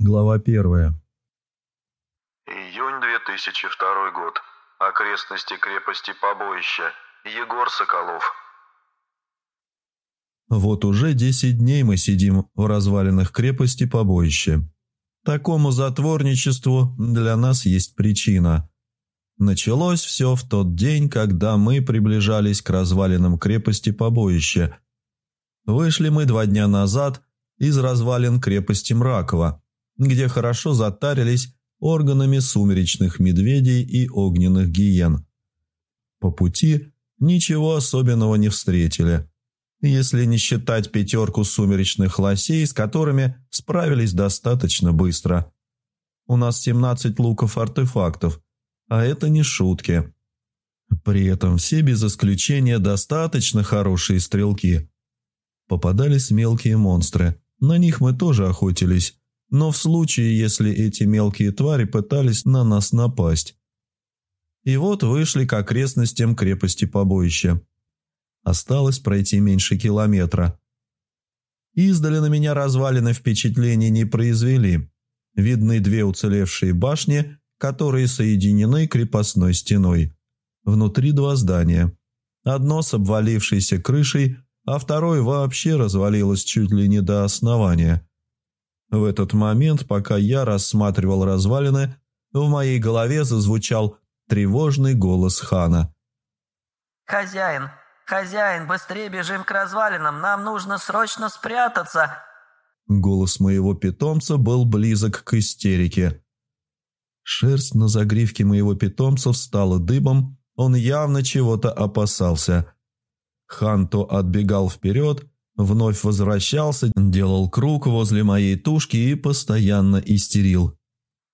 Глава первая. Июнь 2002 год. Окрестности крепости Побоище. Егор Соколов. Вот уже десять дней мы сидим в развалинах крепости Побоище. Такому затворничеству для нас есть причина. Началось все в тот день, когда мы приближались к развалинам крепости Побоище. Вышли мы два дня назад из развалин крепости Мракова – где хорошо затарились органами сумеречных медведей и огненных гиен. По пути ничего особенного не встретили, если не считать пятерку сумеречных лосей, с которыми справились достаточно быстро. У нас 17 луков-артефактов, а это не шутки. При этом все без исключения достаточно хорошие стрелки. Попадались мелкие монстры, на них мы тоже охотились, но в случае, если эти мелкие твари пытались на нас напасть. И вот вышли к окрестностям крепости побоища. Осталось пройти меньше километра. Издали на меня развалины впечатления не произвели. Видны две уцелевшие башни, которые соединены крепостной стеной. Внутри два здания. Одно с обвалившейся крышей, а второе вообще развалилось чуть ли не до основания – в этот момент, пока я рассматривал развалины, в моей голове зазвучал тревожный голос хана. «Хозяин, хозяин, быстрее бежим к развалинам, нам нужно срочно спрятаться!» Голос моего питомца был близок к истерике. Шерсть на загривке моего питомца встала дыбом, он явно чего-то опасался. Хан то отбегал вперед, Вновь возвращался, делал круг возле моей тушки и постоянно истерил.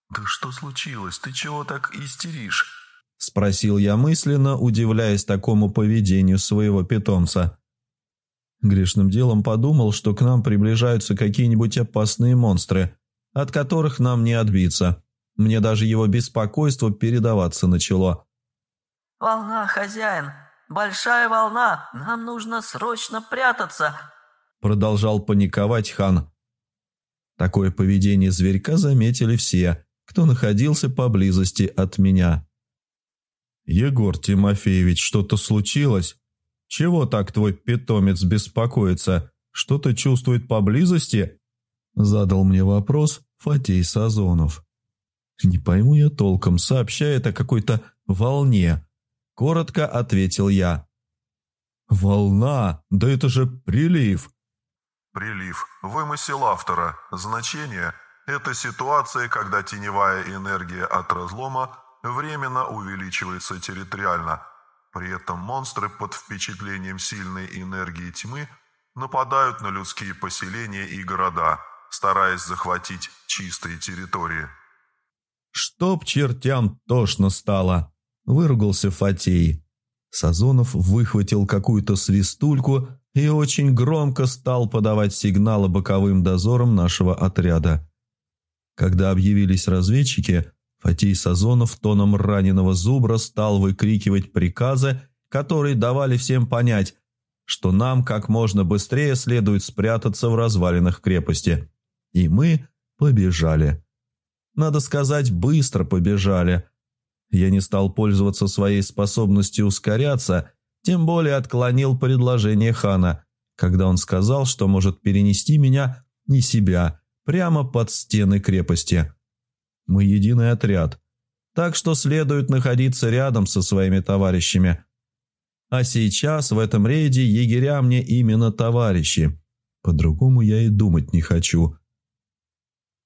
«Да что случилось? Ты чего так истеришь?» Спросил я мысленно, удивляясь такому поведению своего питомца. Грешным делом подумал, что к нам приближаются какие-нибудь опасные монстры, от которых нам не отбиться. Мне даже его беспокойство передаваться начало. «Волна, хозяин! Большая волна! Нам нужно срочно прятаться!» Продолжал паниковать хан. Такое поведение зверька заметили все, кто находился поблизости от меня. «Егор Тимофеевич, что-то случилось? Чего так твой питомец беспокоится? Что-то чувствует поблизости?» Задал мне вопрос Фатей Сазонов. «Не пойму я толком, сообщает о какой-то волне», – коротко ответил я. «Волна? Да это же прилив!» Прилив. Вымысел автора. Значение – это ситуация, когда теневая энергия от разлома временно увеличивается территориально. При этом монстры под впечатлением сильной энергии тьмы нападают на людские поселения и города, стараясь захватить чистые территории. «Чтоб чертям тошно стало!» – выругался Фатей. Сазонов выхватил какую-то свистульку и очень громко стал подавать сигналы боковым дозорам нашего отряда. Когда объявились разведчики, Фатей Сазонов тоном раненого зубра стал выкрикивать приказы, которые давали всем понять, что нам как можно быстрее следует спрятаться в развалинах крепости. И мы побежали. Надо сказать, быстро побежали. Я не стал пользоваться своей способностью ускоряться тем более отклонил предложение хана, когда он сказал, что может перенести меня и себя прямо под стены крепости. Мы единый отряд, так что следует находиться рядом со своими товарищами. А сейчас в этом рейде егеря мне именно товарищи. По-другому я и думать не хочу.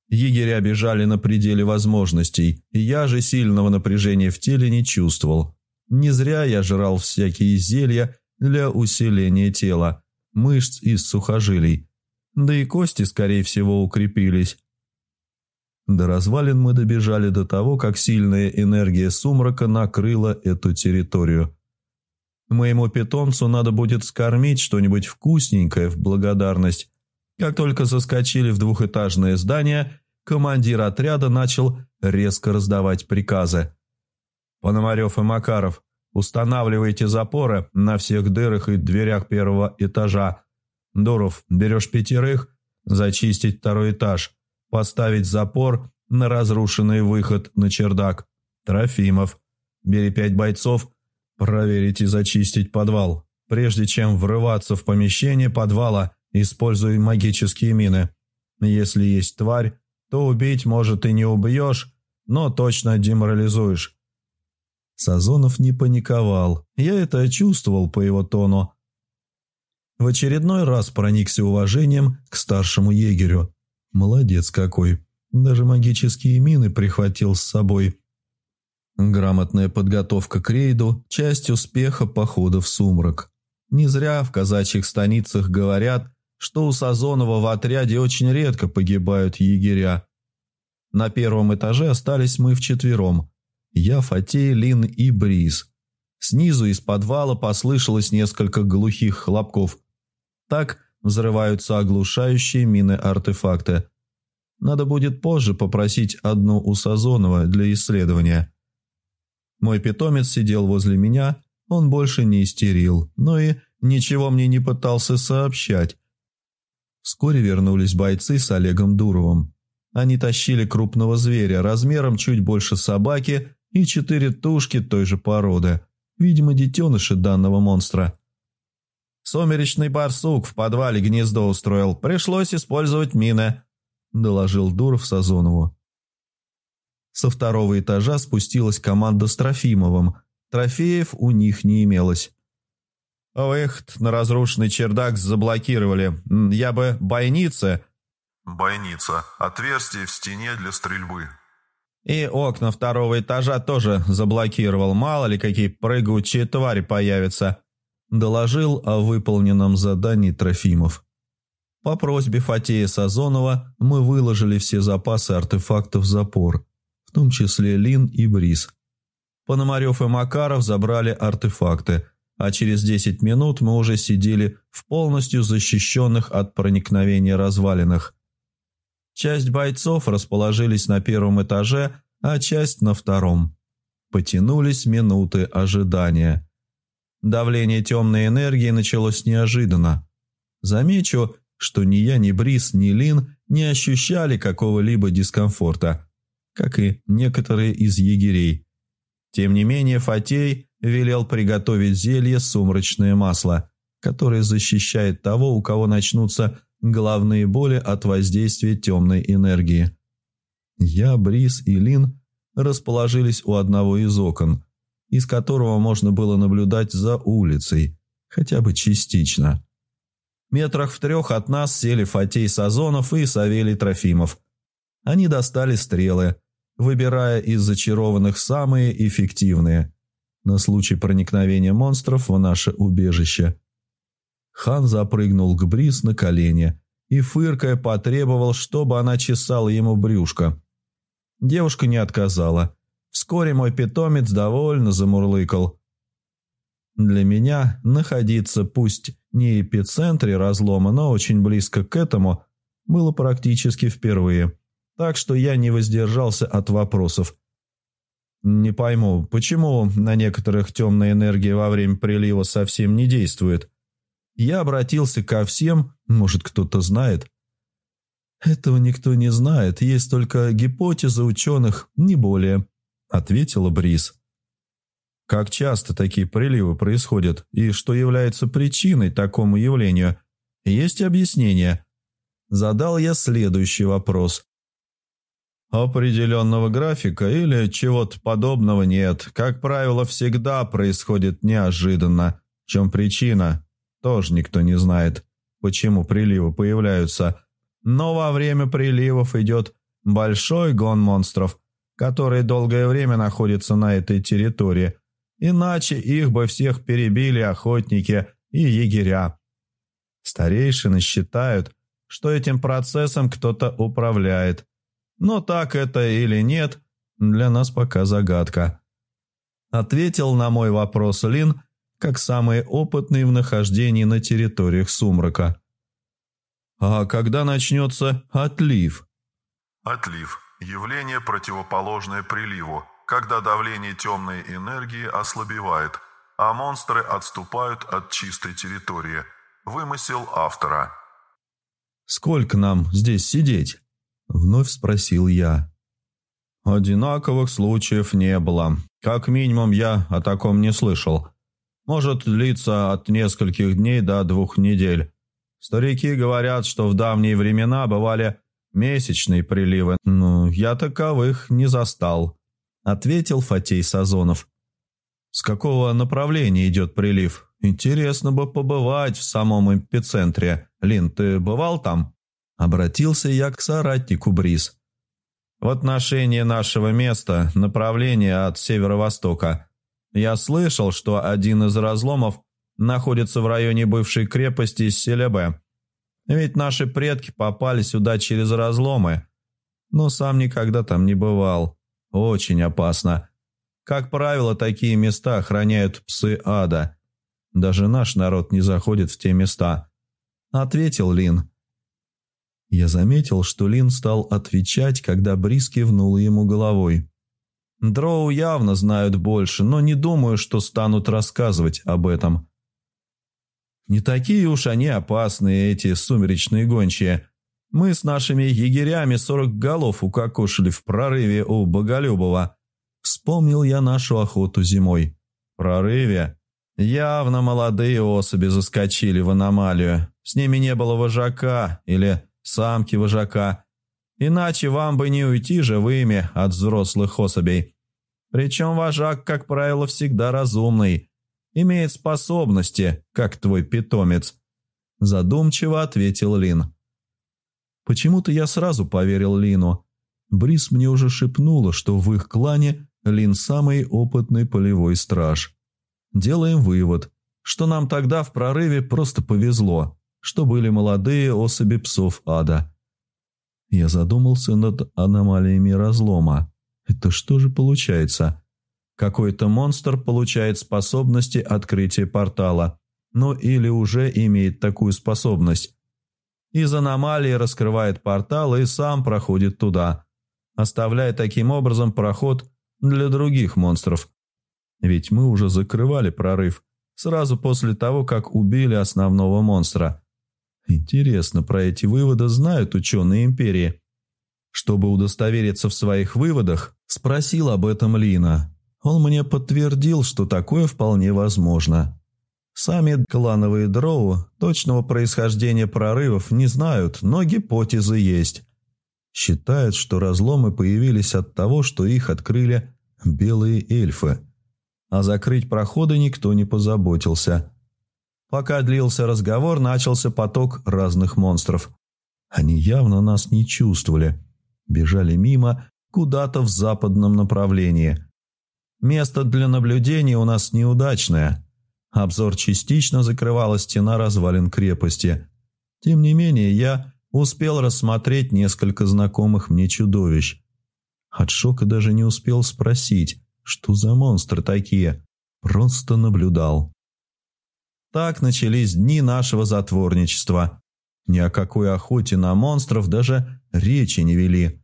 Егеря бежали на пределе возможностей, и я же сильного напряжения в теле не чувствовал. Не зря я жрал всякие зелья для усиления тела, мышц и сухожилий. Да и кости, скорее всего, укрепились. До развалин мы добежали до того, как сильная энергия сумрака накрыла эту территорию. Моему питомцу надо будет скормить что-нибудь вкусненькое в благодарность. Как только заскочили в двухэтажное здание, командир отряда начал резко раздавать приказы – Пономарев и Макаров, устанавливайте запоры на всех дырах и дверях первого этажа. Дуров, берешь пятерых, зачистить второй этаж. Поставить запор на разрушенный выход на чердак. Трофимов. Бери пять бойцов. Проверить и зачистить подвал. Прежде чем врываться в помещение подвала, используй магические мины. Если есть тварь, то убить, может, и не убьешь, но точно деморализуешь. Сазонов не паниковал. Я это чувствовал по его тону. В очередной раз проникся уважением к старшему егерю. Молодец какой. Даже магические мины прихватил с собой. Грамотная подготовка к рейду – часть успеха похода в сумрак. Не зря в казачьих станицах говорят, что у Сазонова в отряде очень редко погибают егеря. На первом этаже остались мы вчетвером. Я, Фатей, Лин и Бриз. Снизу из подвала послышалось несколько глухих хлопков. Так взрываются оглушающие мины-артефакты. Надо будет позже попросить одну у Сазонова для исследования. Мой питомец сидел возле меня, он больше не истерил, но и ничего мне не пытался сообщать. Вскоре вернулись бойцы с Олегом Дуровым. Они тащили крупного зверя размером чуть больше собаки и четыре тушки той же породы, видимо, детеныши данного монстра. «Сумеречный барсук в подвале гнездо устроил, пришлось использовать мины», – доложил Дуров Сазонову. Со второго этажа спустилась команда с Трофимовым. Трофеев у них не имелось. «Выход на разрушенный чердак заблокировали. Я бы бойницы...» «Бойница. Отверстие в стене для стрельбы». «И окна второго этажа тоже заблокировал. Мало ли, какие прыгучие твари появятся», – доложил о выполненном задании Трофимов. По просьбе Фатея Сазонова мы выложили все запасы артефактов в запор, в том числе Лин и Бриз. Пономарев и Макаров забрали артефакты, а через 10 минут мы уже сидели в полностью защищенных от проникновения развалинах. Часть бойцов расположились на первом этаже, а часть на втором. Потянулись минуты ожидания. Давление темной энергии началось неожиданно. Замечу, что ни я, ни Брис, ни Лин не ощущали какого-либо дискомфорта, как и некоторые из егерей. Тем не менее, Фатей велел приготовить зелье «Сумрачное масло», которое защищает того, у кого начнутся головные боли от воздействия темной энергии. Я, Брис и Лин расположились у одного из окон, из которого можно было наблюдать за улицей, хотя бы частично. Метрах в трех от нас сели Фатей Сазонов и Савелий Трофимов. Они достали стрелы, выбирая из зачарованных самые эффективные, на случай проникновения монстров в наше убежище. Хан запрыгнул к Брис на колени и, фыркая, потребовал, чтобы она чесала ему брюшко. Девушка не отказала. Вскоре мой питомец довольно замурлыкал. Для меня находиться пусть не эпицентре разлома, но очень близко к этому, было практически впервые. Так что я не воздержался от вопросов. Не пойму, почему на некоторых темная энергия во время прилива совсем не действует? Я обратился ко всем, может, кто-то знает. Этого никто не знает, есть только гипотеза ученых, не более, ответила Брис. Как часто такие приливы происходят и что является причиной такому явлению? Есть объяснение? Задал я следующий вопрос. Определенного графика или чего-то подобного нет. Как правило, всегда происходит неожиданно. В чем причина? Тоже никто не знает, почему приливы появляются. Но во время приливов идет большой гон монстров, которые долгое время находятся на этой территории – Иначе их бы всех перебили охотники и егеря. Старейшины считают, что этим процессом кто-то управляет. Но так это или нет, для нас пока загадка. Ответил на мой вопрос Лин, как самый опытный в нахождении на территориях сумрака. «А когда начнется отлив?» «Отлив. Явление, противоположное приливу когда давление темной энергии ослабевает, а монстры отступают от чистой территории. Вымысел автора. «Сколько нам здесь сидеть?» Вновь спросил я. Одинаковых случаев не было. Как минимум я о таком не слышал. Может длиться от нескольких дней до двух недель. Старики говорят, что в давние времена бывали месячные приливы. Ну, я таковых не застал, ответил Фатей Сазонов. С какого направления идет прилив? Интересно бы побывать в самом эпицентре. Лин, ты бывал там? Обратился я к соратнику Бриз. В отношении нашего места направление от северо-востока. Я слышал, что один из разломов находится в районе бывшей крепости Селебе. Ведь наши предки попали сюда через разломы. Но сам никогда там не бывал. Очень опасно. Как правило, такие места охраняют псы ада. Даже наш народ не заходит в те места. Ответил Лин. Я заметил, что Лин стал отвечать, когда Брис кивнул ему головой. Дроу явно знают больше, но не думаю, что станут рассказывать об этом. Не такие уж они опасные, эти сумеречные гончие. Мы с нашими егерями сорок голов укокошили в прорыве у Боголюбова. Вспомнил я нашу охоту зимой. Прорыве? Явно молодые особи заскочили в аномалию. С ними не было вожака или самки вожака. Иначе вам бы не уйти живыми от взрослых особей. Причем вожак, как правило, всегда разумный, имеет способности, как твой питомец. Задумчиво ответил Лин. Почему-то я сразу поверил Лину. Брис мне уже шепнула, что в их клане Лин самый опытный полевой страж. Делаем вывод, что нам тогда в прорыве просто повезло что были молодые особи псов ада. Я задумался над аномалиями разлома. Это что же получается? Какой-то монстр получает способности открытия портала, ну или уже имеет такую способность. Из аномалии раскрывает портал и сам проходит туда, оставляя таким образом проход для других монстров. Ведь мы уже закрывали прорыв сразу после того, как убили основного монстра. Интересно, про эти выводы знают ученые империи. Чтобы удостовериться в своих выводах, спросил об этом Лина. Он мне подтвердил, что такое вполне возможно. Сами клановые дроу точного происхождения прорывов не знают, но гипотезы есть. Считают, что разломы появились от того, что их открыли белые эльфы. А закрыть проходы никто не позаботился – Пока длился разговор, начался поток разных монстров. Они явно нас не чувствовали. Бежали мимо, куда-то в западном направлении. Место для наблюдения у нас неудачное. Обзор частично закрывала стена развалин крепости. Тем не менее, я успел рассмотреть несколько знакомых мне чудовищ. От шока даже не успел спросить, что за монстры такие. Просто наблюдал. Так начались дни нашего затворничества. Ни о какой охоте на монстров даже речи не вели.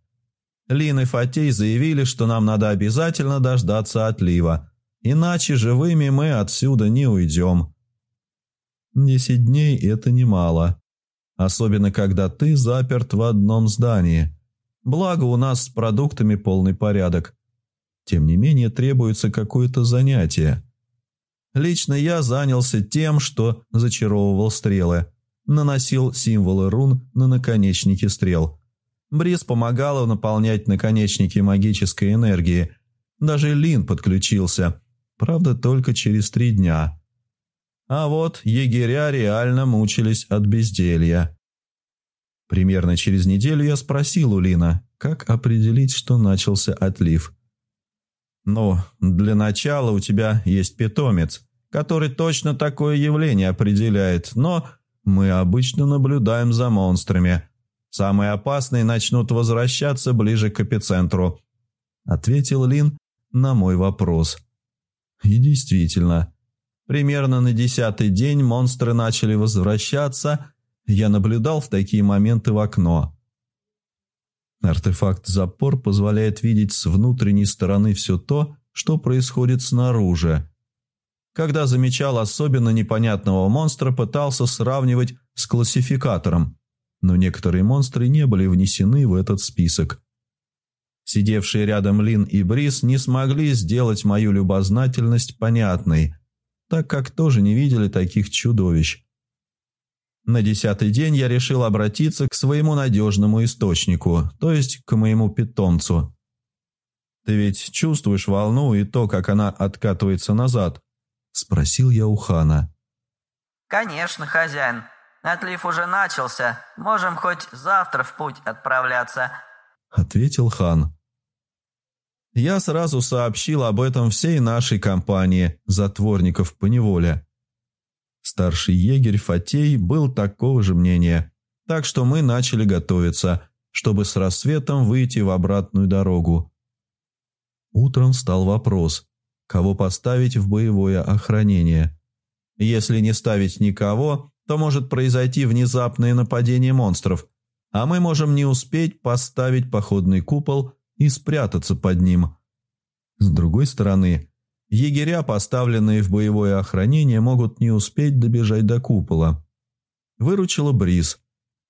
Лин и Фатей заявили, что нам надо обязательно дождаться отлива, иначе живыми мы отсюда не уйдем. Десять дней – это немало. Особенно, когда ты заперт в одном здании. Благо, у нас с продуктами полный порядок. Тем не менее, требуется какое-то занятие – Лично я занялся тем, что зачаровывал стрелы, наносил символы рун на наконечники стрел. Бриз помогала наполнять наконечники магической энергией. Даже Лин подключился, правда, только через три дня. А вот егеря реально мучились от безделья. Примерно через неделю я спросил у Лина, как определить, что начался отлив – ну, для начала у тебя есть питомец, который точно такое явление определяет, но мы обычно наблюдаем за монстрами. Самые опасные начнут возвращаться ближе к эпицентру», — ответил Лин на мой вопрос. И действительно, примерно на десятый день монстры начали возвращаться, я наблюдал в такие моменты в окно. Артефакт-запор позволяет видеть с внутренней стороны все то, что происходит снаружи. Когда замечал особенно непонятного монстра, пытался сравнивать с классификатором. но некоторые монстры не были внесены в этот список. Сидевшие рядом Лин и Брис не смогли сделать мою любознательность понятной, так как тоже не видели таких чудовищ. На десятый день я решил обратиться к своему надежному источнику, то есть к моему питомцу. «Ты ведь чувствуешь волну и то, как она откатывается назад?» – спросил я у хана. «Конечно, хозяин. Отлив уже начался. Можем хоть завтра в путь отправляться», – ответил хан. Я сразу сообщил об этом всей нашей компании затворников по неволе. Старший егерь Фатей был такого же мнения, так что мы начали готовиться, чтобы с рассветом выйти в обратную дорогу. Утром стал вопрос, кого поставить в боевое охранение. Если не ставить никого, то может произойти внезапное нападение монстров, а мы можем не успеть поставить походный купол и спрятаться под ним. С другой стороны, егеря, поставленные в боевое охранение, могут не успеть добежать до купола. Выручила Бриз.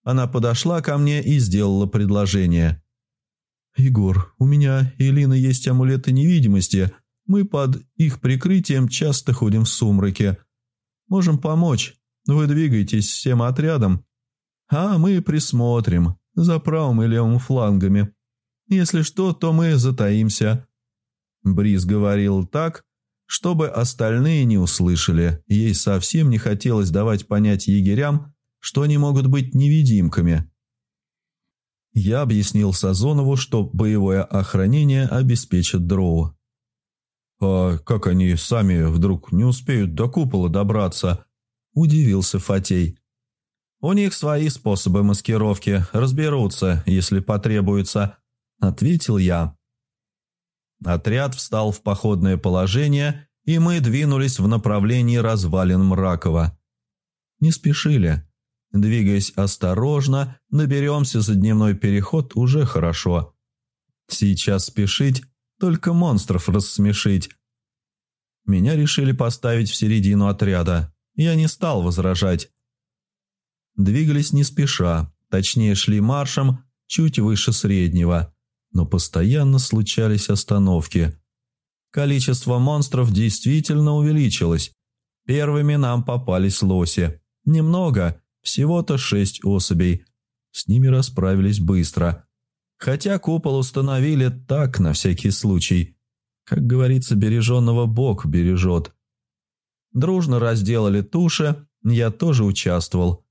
Она подошла ко мне и сделала предложение. «Егор, у меня и Лина есть амулеты невидимости. Мы под их прикрытием часто ходим в сумраке. Можем помочь. Вы двигаетесь всем отрядом, а мы присмотрим за правым и левым флангами. Если что, то мы затаимся». Бриз говорил так, чтобы остальные не услышали. Ей совсем не хотелось давать понять егерям, что они могут быть невидимками. Я объяснил Сазонову, что боевое охранение обеспечит дроу. «А как они сами вдруг не успеют до купола добраться?» – удивился Фатей. «У них свои способы маскировки, разберутся, если потребуется», – ответил я. Отряд встал в походное положение, и мы двинулись в направлении развалин Мракова. Не спешили. Двигаясь осторожно, наберемся за дневной переход уже хорошо. Сейчас спешить, только монстров рассмешить. Меня решили поставить в середину отряда. Я не стал возражать. Двигались не спеша, точнее шли маршем чуть выше среднего но постоянно случались остановки. Количество монстров действительно увеличилось. Первыми нам попались лоси. Немного, всего-то шесть особей. С ними расправились быстро. Хотя купол установили так, на всякий случай. Как говорится, береженного Бог бережет. Дружно разделали туши, я тоже участвовал.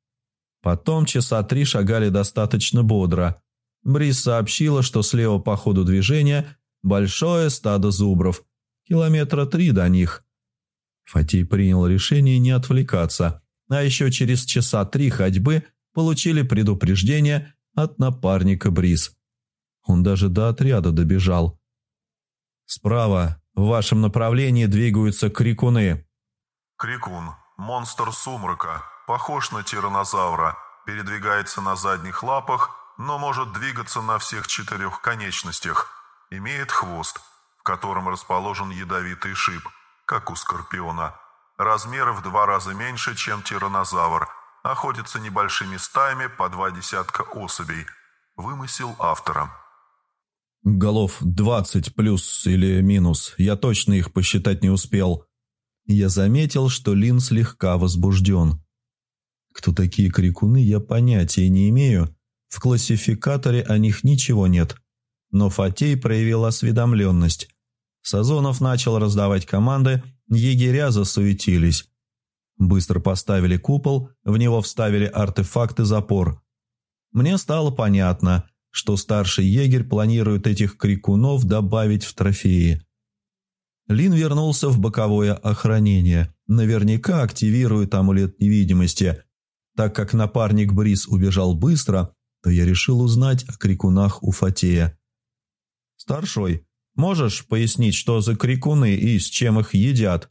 Потом часа три шагали достаточно бодро. Брис сообщила, что слева по ходу движения большое стадо зубров, километра три до них. Фатий принял решение не отвлекаться, а еще через часа три ходьбы получили предупреждение от напарника Брис. Он даже до отряда добежал. «Справа, в вашем направлении двигаются крикуны». «Крикун, монстр сумрака, похож на тиранозавра, передвигается на задних лапах но может двигаться на всех четырех конечностях. Имеет хвост, в котором расположен ядовитый шип, как у скорпиона. Размеры в два раза меньше, чем тиранозавр. Охотится небольшими стаями по два десятка особей. Вымысел автора. Голов двадцать плюс или минус. Я точно их посчитать не успел. Я заметил, что Лин слегка возбужден. Кто такие крикуны, я понятия не имею, в классификаторе о них ничего нет. Но Фатей проявил осведомленность. Сазонов начал раздавать команды, егеря засуетились. Быстро поставили купол, в него вставили артефакты запор. Мне стало понятно, что старший егерь планирует этих крикунов добавить в трофеи. Лин вернулся в боковое охранение. Наверняка активирует амулет невидимости. Так как напарник Брис убежал быстро, то я решил узнать о крикунах у Фатея. «Старшой, можешь пояснить, что за крикуны и с чем их едят?»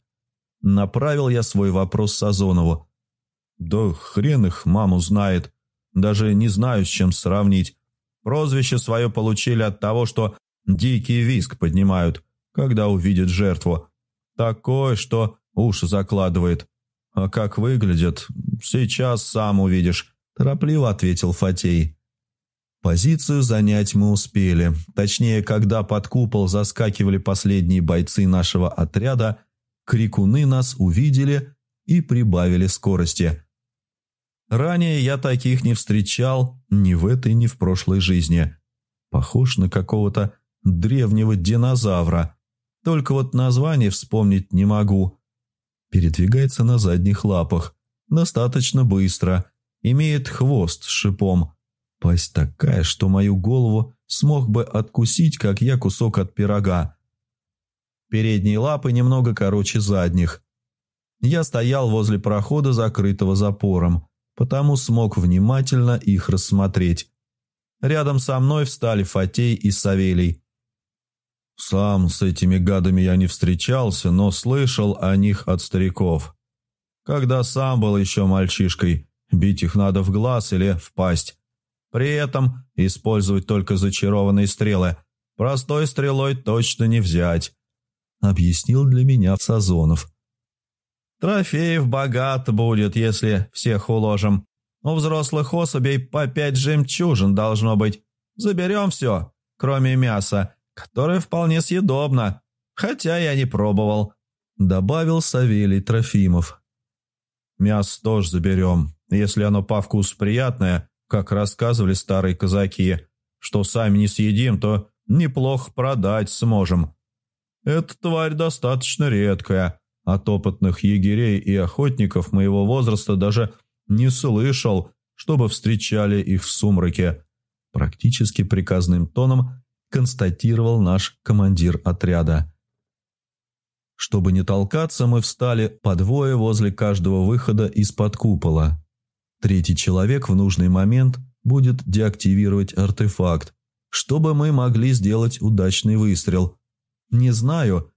Направил я свой вопрос Сазонову. «Да хрен их маму знает. Даже не знаю, с чем сравнить. Прозвище свое получили от того, что дикий виск поднимают, когда увидят жертву. Такое, что уши закладывает. А как выглядят, сейчас сам увидишь. – торопливо ответил Фатей. Позицию занять мы успели. Точнее, когда под купол заскакивали последние бойцы нашего отряда, крикуны нас увидели и прибавили скорости. Ранее я таких не встречал ни в этой, ни в прошлой жизни. Похож на какого-то древнего динозавра. Только вот название вспомнить не могу. Передвигается на задних лапах. Достаточно быстро. Имеет хвост с шипом. Пасть такая, что мою голову смог бы откусить, как я кусок от пирога. Передние лапы немного короче задних. Я стоял возле прохода, закрытого запором, потому смог внимательно их рассмотреть. Рядом со мной встали Фатей и Савелий. Сам с этими гадами я не встречался, но слышал о них от стариков. Когда сам был еще мальчишкой, бить их надо в глаз или в пасть. При этом использовать только зачарованные стрелы. Простой стрелой точно не взять», — объяснил для меня Сазонов. «Трофеев богат будет, если всех уложим. У взрослых особей по пять жемчужин должно быть. Заберем все, кроме мяса, которое вполне съедобно, хотя я не пробовал», — добавил Савелий Трофимов. «Мясо тоже заберем, если оно по вкусу приятное» как рассказывали старые казаки, что сами не съедим, то неплохо продать сможем. Эта тварь достаточно редкая, от опытных егерей и охотников моего возраста даже не слышал, чтобы встречали их в сумраке. Практически приказным тоном констатировал наш командир отряда. Чтобы не толкаться, мы встали по двое возле каждого выхода из-под купола. Третий человек в нужный момент будет деактивировать артефакт, чтобы мы могли сделать удачный выстрел. Не знаю,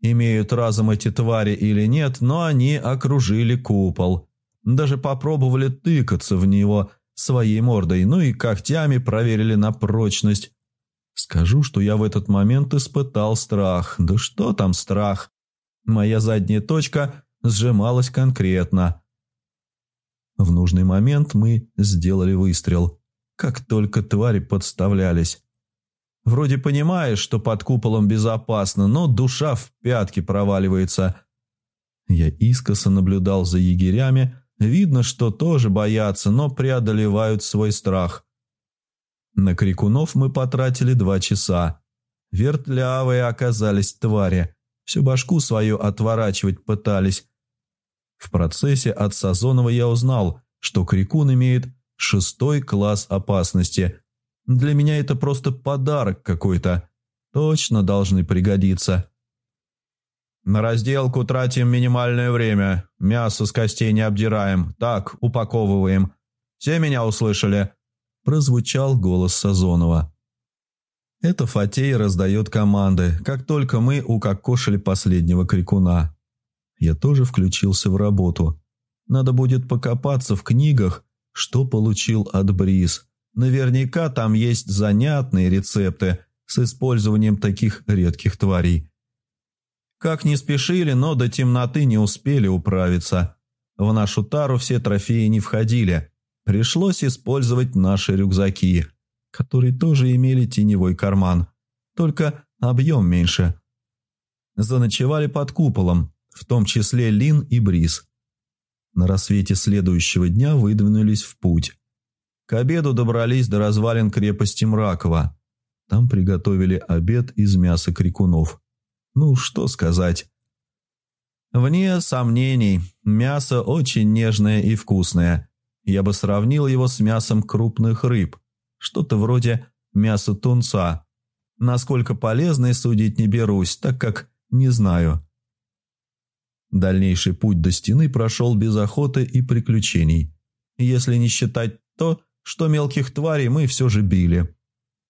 имеют разом эти твари или нет, но они окружили купол. Даже попробовали тыкаться в него своей мордой, ну и когтями проверили на прочность. Скажу, что я в этот момент испытал страх. Да что там страх? Моя задняя точка сжималась конкретно – в нужный момент мы сделали выстрел, как только твари подставлялись. Вроде понимаешь, что под куполом безопасно, но душа в пятки проваливается. Я искоса наблюдал за егерями, видно, что тоже боятся, но преодолевают свой страх. На крикунов мы потратили два часа. Вертлявые оказались твари, всю башку свою отворачивать пытались, в процессе от Сазонова я узнал, что Крикун имеет шестой класс опасности. Для меня это просто подарок какой-то. Точно должны пригодиться. На разделку тратим минимальное время. Мясо с костей не обдираем. Так, упаковываем. Все меня услышали?» Прозвучал голос Сазонова. Это Фатей раздает команды, как только мы укокошили последнего крикуна. Я тоже включился в работу. Надо будет покопаться в книгах, что получил от Бриз. Наверняка там есть занятные рецепты с использованием таких редких тварей. Как не спешили, но до темноты не успели управиться. В нашу тару все трофеи не входили. Пришлось использовать наши рюкзаки, которые тоже имели теневой карман, только объем меньше. Заночевали под куполом, в том числе Лин и Бриз. На рассвете следующего дня выдвинулись в путь. К обеду добрались до развалин крепости Мракова. Там приготовили обед из мяса крикунов. Ну, что сказать. Вне сомнений, мясо очень нежное и вкусное. Я бы сравнил его с мясом крупных рыб. Что-то вроде мяса тунца. Насколько полезное судить не берусь, так как не знаю. Дальнейший путь до стены прошел без охоты и приключений. Если не считать то, что мелких тварей мы все же били.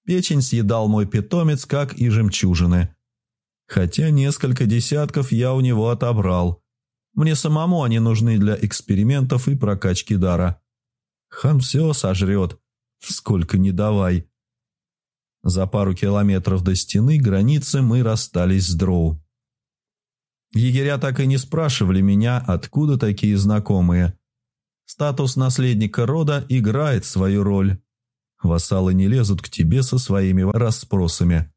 Печень съедал мой питомец, как и жемчужины. Хотя несколько десятков я у него отобрал. Мне самому они нужны для экспериментов и прокачки дара. Хан все сожрет, сколько не давай. За пару километров до стены границы мы расстались с дроу. Егеря так и не спрашивали меня, откуда такие знакомые. Статус наследника рода играет свою роль. Вассалы не лезут к тебе со своими расспросами.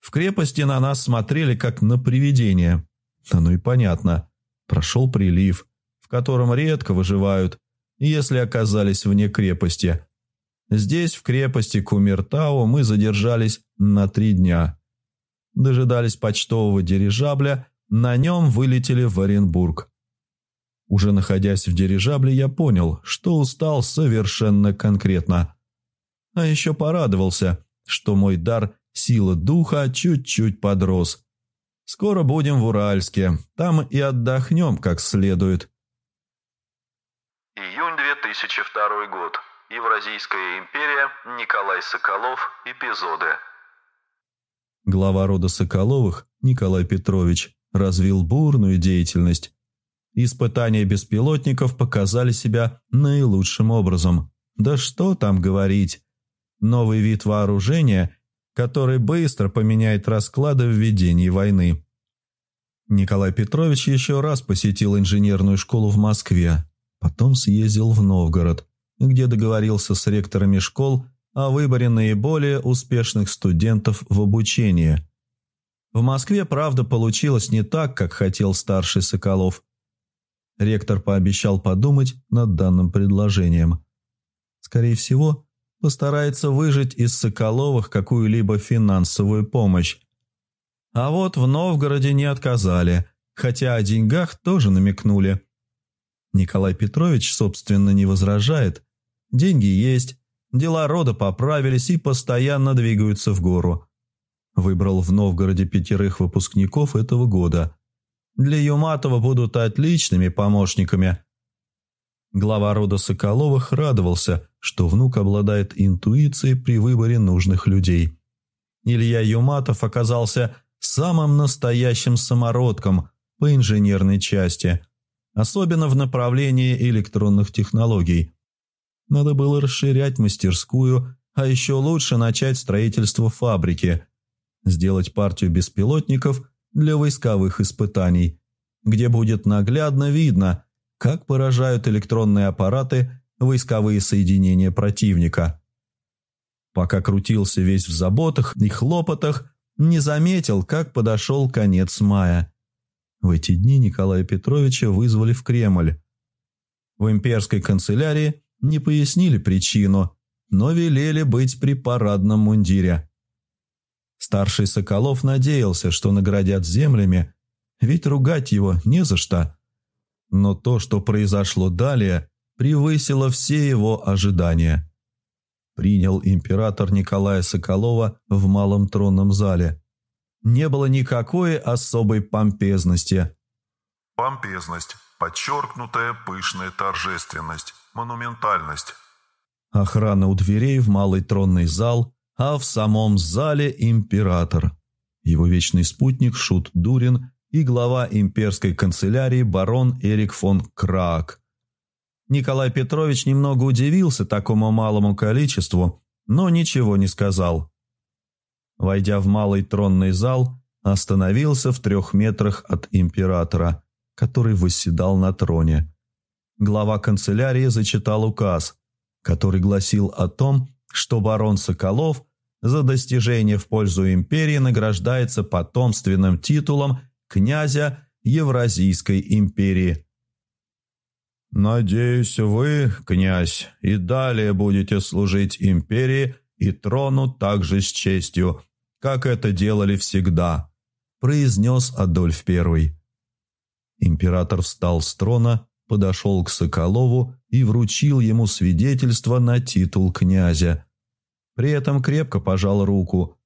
В крепости на нас смотрели как на привидение. Ну и понятно. Прошел прилив, в котором редко выживают, если оказались вне крепости. Здесь, в крепости Кумертау, мы задержались на три дня. Дожидались почтового дирижабля, на нем вылетели в Оренбург. Уже находясь в дирижабле, я понял, что устал совершенно конкретно. А еще порадовался, что мой дар сила духа чуть-чуть подрос. Скоро будем в Уральске, там и отдохнем как следует. Июнь 2002 год. Евразийская империя. Николай Соколов. Эпизоды. Глава рода Соколовых, Николай Петрович, развил бурную деятельность. Испытания беспилотников показали себя наилучшим образом. Да что там говорить. Новый вид вооружения, который быстро поменяет расклады в ведении войны. Николай Петрович еще раз посетил инженерную школу в Москве, потом съездил в Новгород, где договорился с ректорами школ о выборе наиболее успешных студентов в обучение. В Москве, правда, получилось не так, как хотел старший Соколов – Ректор пообещал подумать над данным предложением. Скорее всего, постарается выжить из Соколовых какую-либо финансовую помощь. А вот в Новгороде не отказали, хотя о деньгах тоже намекнули. Николай Петрович, собственно, не возражает. Деньги есть, дела рода поправились и постоянно двигаются в гору. Выбрал в Новгороде пятерых выпускников этого года – для Юматова будут отличными помощниками. Глава рода Соколовых радовался, что внук обладает интуицией при выборе нужных людей. Илья Юматов оказался самым настоящим самородком по инженерной части, особенно в направлении электронных технологий. Надо было расширять мастерскую, а еще лучше начать строительство фабрики, сделать партию беспилотников – для войсковых испытаний, где будет наглядно видно, как поражают электронные аппараты войсковые соединения противника. Пока крутился весь в заботах и хлопотах, не заметил, как подошел конец мая. В эти дни Николая Петровича вызвали в Кремль. В имперской канцелярии не пояснили причину, но велели быть при парадном мундире. Старший Соколов надеялся, что наградят землями, ведь ругать его не за что. Но то, что произошло далее, превысило все его ожидания. Принял император Николая Соколова в малом тронном зале. Не было никакой особой помпезности. Помпезность, подчеркнутая пышная торжественность, монументальность. Охрана у дверей в малый тронный зал а в самом зале император, его вечный спутник Шут Дурин и глава имперской канцелярии барон Эрик фон Крак. Николай Петрович немного удивился такому малому количеству, но ничего не сказал. Войдя в малый тронный зал, остановился в трех метрах от императора, который восседал на троне. Глава канцелярии зачитал указ, который гласил о том, что барон Соколов за достижение в пользу империи награждается потомственным титулом князя Евразийской империи. «Надеюсь, вы, князь, и далее будете служить империи и трону так же с честью, как это делали всегда», произнес Адольф I. Император встал с трона, подошел к Соколову и вручил ему свидетельство на титул князя. При этом крепко пожал руку.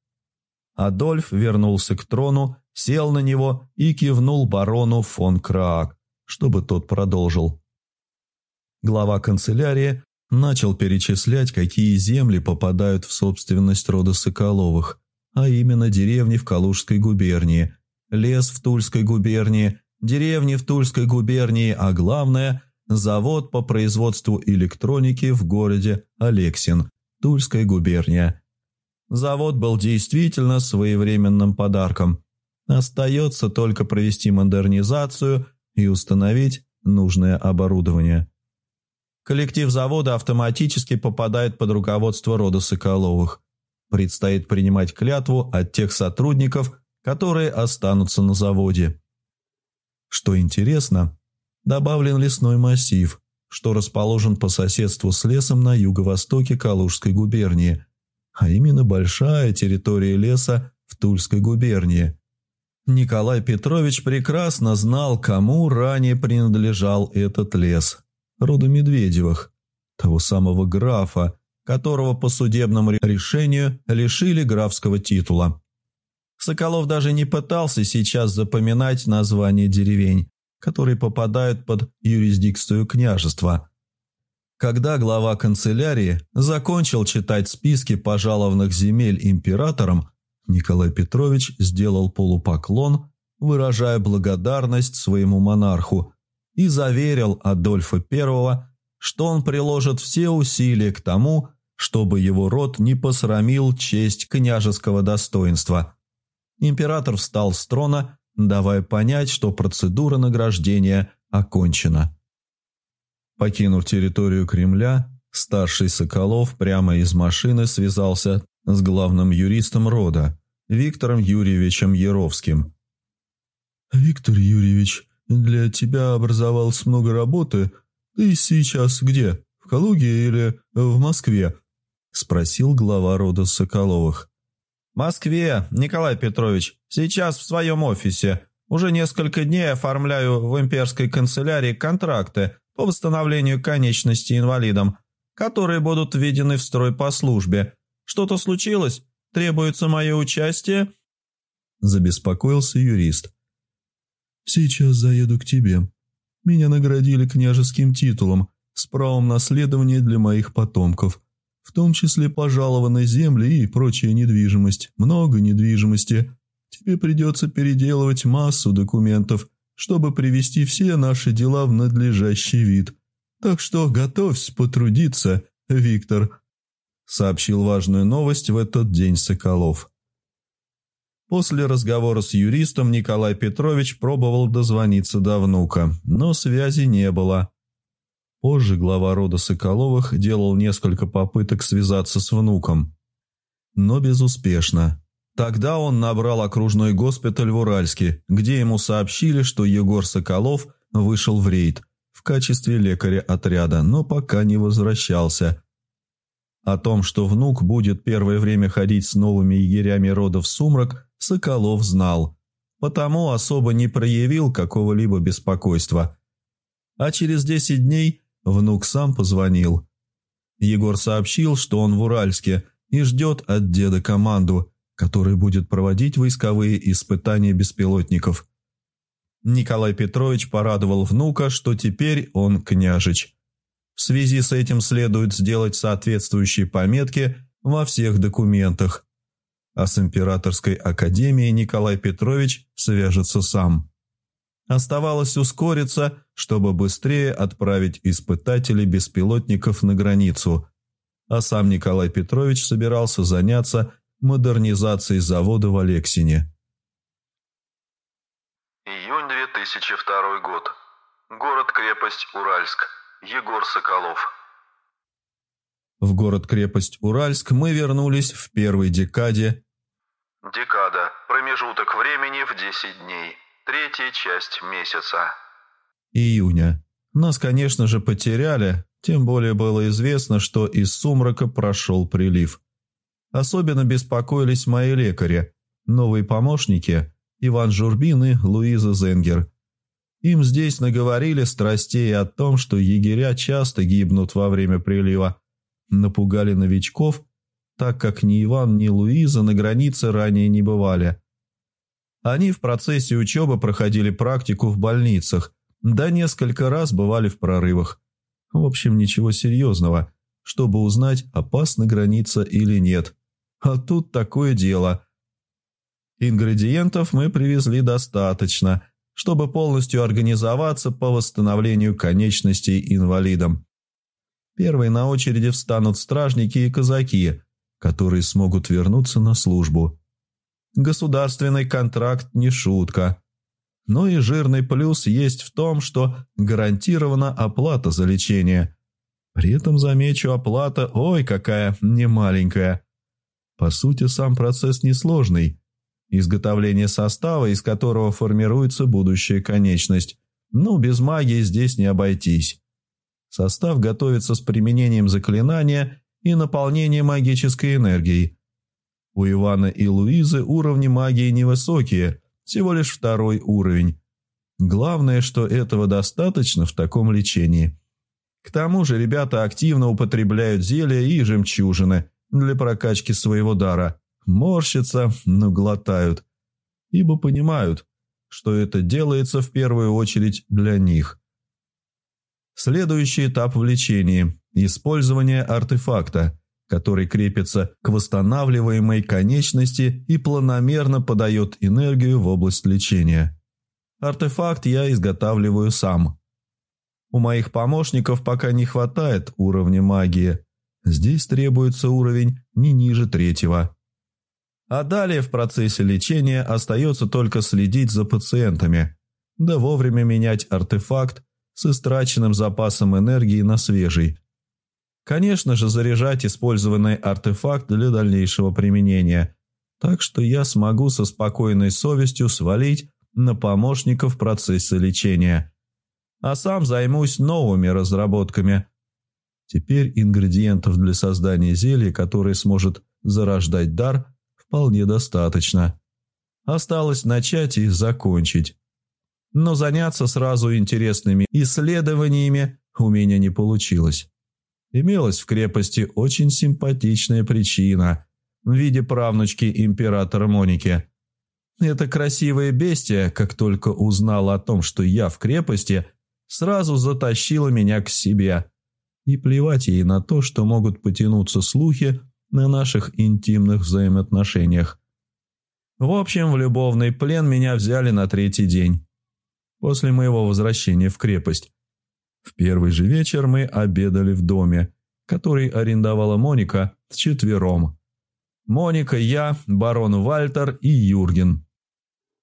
Адольф вернулся к трону, сел на него и кивнул барону фон Краак, чтобы тот продолжил. Глава канцелярии начал перечислять, какие земли попадают в собственность рода Соколовых, а именно деревни в Калужской губернии, лес в Тульской губернии, деревни в Тульской губернии, а главное – завод по производству электроники в городе Алексин, Тульская губерния. Завод был действительно своевременным подарком. Остается только провести модернизацию и установить нужное оборудование. коллектив завода автоматически попадает под руководство рода Соколовых. Предстоит принимать клятву от тех сотрудников, которые останутся на заводе. Что интересно, добавлен лесной массив, что расположен по соседству с лесом на юго-востоке Калужской губернии, а именно большая территория леса в Тульской губернии. Николай Петрович прекрасно знал, кому ранее принадлежал этот лес. Роду Медведевых, того самого графа, которого по судебному решению лишили графского титула. Соколов даже не пытался сейчас запоминать названия деревень, которые попадают под юрисдикцию княжества. Когда глава канцелярии закончил читать списки пожалованных земель императором, Николай Петрович сделал полупоклон, выражая благодарность своему монарху, и заверил Адольфа I, что он приложит все усилия к тому, чтобы его род не посрамил честь княжеского достоинства. Император встал с трона, давая понять, что процедура награждения окончена. Покинув территорию Кремля, старший Соколов прямо из машины связался с главным юристом рода, Виктором Юрьевичем Яровским. «Виктор Юрьевич, для тебя образовалось много работы. Ты сейчас где? В Калуге или в Москве?» – спросил глава рода Соколовых. «В Москве, Николай Петрович. Сейчас в своем офисе. Уже несколько дней оформляю в имперской канцелярии контракты по восстановлению конечностей инвалидам, которые будут введены в строй по службе. Что-то случилось? Требуется мое участие?» Забеспокоился юрист. «Сейчас заеду к тебе. Меня наградили княжеским титулом с правом наследования для моих потомков, в том числе пожалованной земли и прочая недвижимость, много недвижимости. Тебе придется переделывать массу документов, чтобы привести все наши дела в надлежащий вид. Так что готовься потрудиться, Виктор» сообщил важную новость в этот день Соколов. После разговора с юристом Николай Петрович пробовал дозвониться до внука, но связи не было. Позже глава рода Соколовых делал несколько попыток связаться с внуком, но безуспешно. Тогда он набрал окружной госпиталь в Уральске, где ему сообщили, что Егор Соколов вышел в рейд в качестве лекаря отряда, но пока не возвращался – о том, что внук будет первое время ходить с новыми егерями рода в сумрак, Соколов знал, потому особо не проявил какого-либо беспокойства. А через десять дней внук сам позвонил. Егор сообщил, что он в Уральске и ждет от деда команду, который будет проводить войсковые испытания беспилотников. Николай Петрович порадовал внука, что теперь он княжич – в связи с этим следует сделать соответствующие пометки во всех документах. А с Императорской академией Николай Петрович свяжется сам. Оставалось ускориться, чтобы быстрее отправить испытателей беспилотников на границу, а сам Николай Петрович собирался заняться модернизацией завода в Алексине. Июнь 2002 год. Город-крепость Уральск. Егор Соколов. В город-крепость Уральск мы вернулись в первой декаде. Декада. Промежуток времени в 10 дней. Третья часть месяца. Июня. Нас, конечно же, потеряли, тем более было известно, что из сумрака прошел прилив. Особенно беспокоились мои лекари, новые помощники Иван Журбин и Луиза Зенгер – им здесь наговорили страстей о том, что егеря часто гибнут во время прилива. Напугали новичков, так как ни Иван, ни Луиза на границе ранее не бывали. Они в процессе учебы проходили практику в больницах, да несколько раз бывали в прорывах. В общем, ничего серьезного, чтобы узнать, опасна граница или нет. А тут такое дело. Ингредиентов мы привезли достаточно – чтобы полностью организоваться по восстановлению конечностей инвалидам. Первые на очереди встанут стражники и казаки, которые смогут вернуться на службу. Государственный контракт не шутка. Но и жирный плюс есть в том, что гарантирована оплата за лечение. При этом, замечу, оплата, ой, какая немаленькая. По сути, сам процесс несложный. Изготовление состава, из которого формируется будущая конечность. Ну, без магии здесь не обойтись. Состав готовится с применением заклинания и наполнением магической энергией. У Ивана и Луизы уровни магии невысокие, всего лишь второй уровень. Главное, что этого достаточно в таком лечении. К тому же ребята активно употребляют зелья и жемчужины для прокачки своего дара. Морщатся, но глотают. Ибо понимают, что это делается в первую очередь для них. Следующий этап в лечении – использование артефакта, который крепится к восстанавливаемой конечности и планомерно подает энергию в область лечения. Артефакт я изготавливаю сам. У моих помощников пока не хватает уровня магии. Здесь требуется уровень не ниже третьего. А далее в процессе лечения остается только следить за пациентами, да вовремя менять артефакт с истраченным запасом энергии на свежий. Конечно же, заряжать использованный артефакт для дальнейшего применения, так что я смогу со спокойной совестью свалить на помощников процесса лечения, а сам займусь новыми разработками. Теперь ингредиентов для создания зелья, которое сможет зарождать дар, вполне достаточно. Осталось начать и закончить. Но заняться сразу интересными исследованиями у меня не получилось. Имелась в крепости очень симпатичная причина в виде правнучки императора Моники. Эта красивая бестия, как только узнала о том, что я в крепости, сразу затащила меня к себе. И плевать ей на то, что могут потянуться слухи на наших интимных взаимоотношениях. В общем, в любовный плен меня взяли на третий день, после моего возвращения в крепость. В первый же вечер мы обедали в доме, который арендовала Моника с четвером. Моника, я, барон Вальтер и Юрген.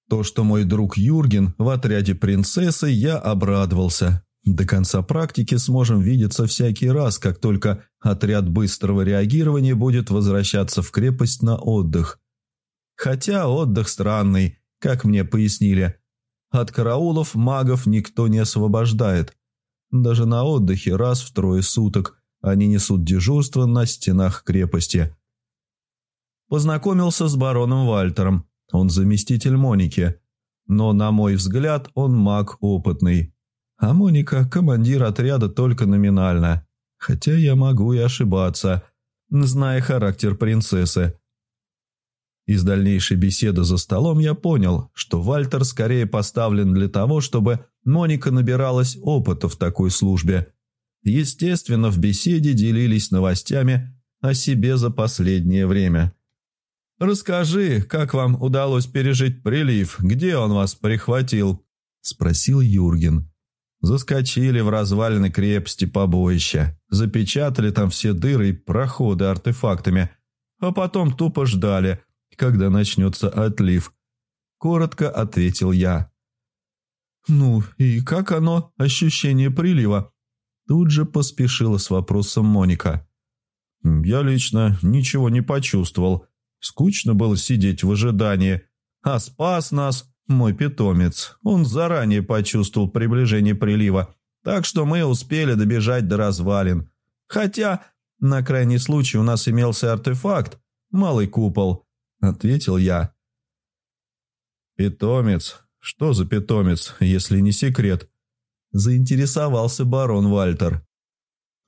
То, что мой друг Юрген в отряде принцессы, я обрадовался. До конца практики сможем видеться всякий раз, как только отряд быстрого реагирования будет возвращаться в крепость на отдых. Хотя отдых странный, как мне пояснили. От караулов магов никто не освобождает. Даже на отдыхе раз в трое суток они несут дежурство на стенах крепости. Познакомился с бароном Вальтером. Он заместитель Моники. Но, на мой взгляд, он маг опытный. А Моника – командир отряда только номинально. Хотя я могу и ошибаться, зная характер принцессы. Из дальнейшей беседы за столом я понял, что Вальтер скорее поставлен для того, чтобы Моника набиралась опыта в такой службе. Естественно, в беседе делились новостями о себе за последнее время. «Расскажи, как вам удалось пережить прилив, где он вас прихватил?» – спросил Юрген. Заскочили в развалины крепости побоища, запечатали там все дыры и проходы артефактами, а потом тупо ждали, когда начнется отлив. Коротко ответил я. «Ну и как оно, ощущение прилива?» Тут же поспешила с вопросом Моника. «Я лично ничего не почувствовал. Скучно было сидеть в ожидании. А спас нас мой питомец. Он заранее почувствовал приближение прилива, так что мы успели добежать до развалин. Хотя, на крайний случай, у нас имелся артефакт, малый купол, ответил я. Питомец? Что за питомец, если не секрет? Заинтересовался барон Вальтер.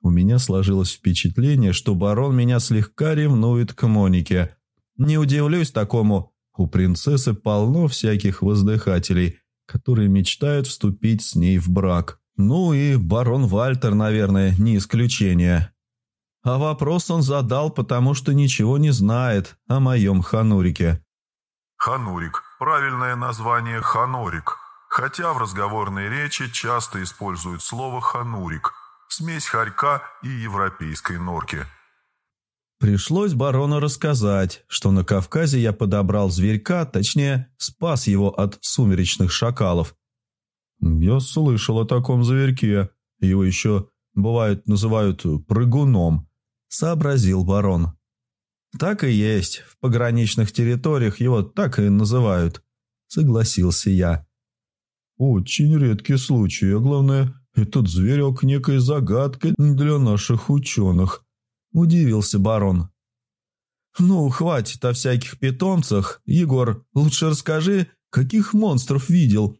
У меня сложилось впечатление, что барон меня слегка ревнует к Монике. Не удивлюсь такому у принцессы полно всяких воздыхателей, которые мечтают вступить с ней в брак. Ну и барон Вальтер, наверное, не исключение. А вопрос он задал, потому что ничего не знает о моем ханурике. Ханурик. Правильное название ханорик. Хотя в разговорной речи часто используют слово ханурик. Смесь хорька и европейской норки – Пришлось барону рассказать, что на Кавказе я подобрал зверька, точнее, спас его от сумеречных шакалов. «Я слышал о таком зверьке. Его еще бывает называют прыгуном», – сообразил барон. «Так и есть. В пограничных территориях его так и называют», – согласился я. «Очень редкий случай, а главное, этот зверек некой загадкой для наших ученых», – удивился барон. «Ну, хватит о всяких питомцах. Егор, лучше расскажи, каких монстров видел?»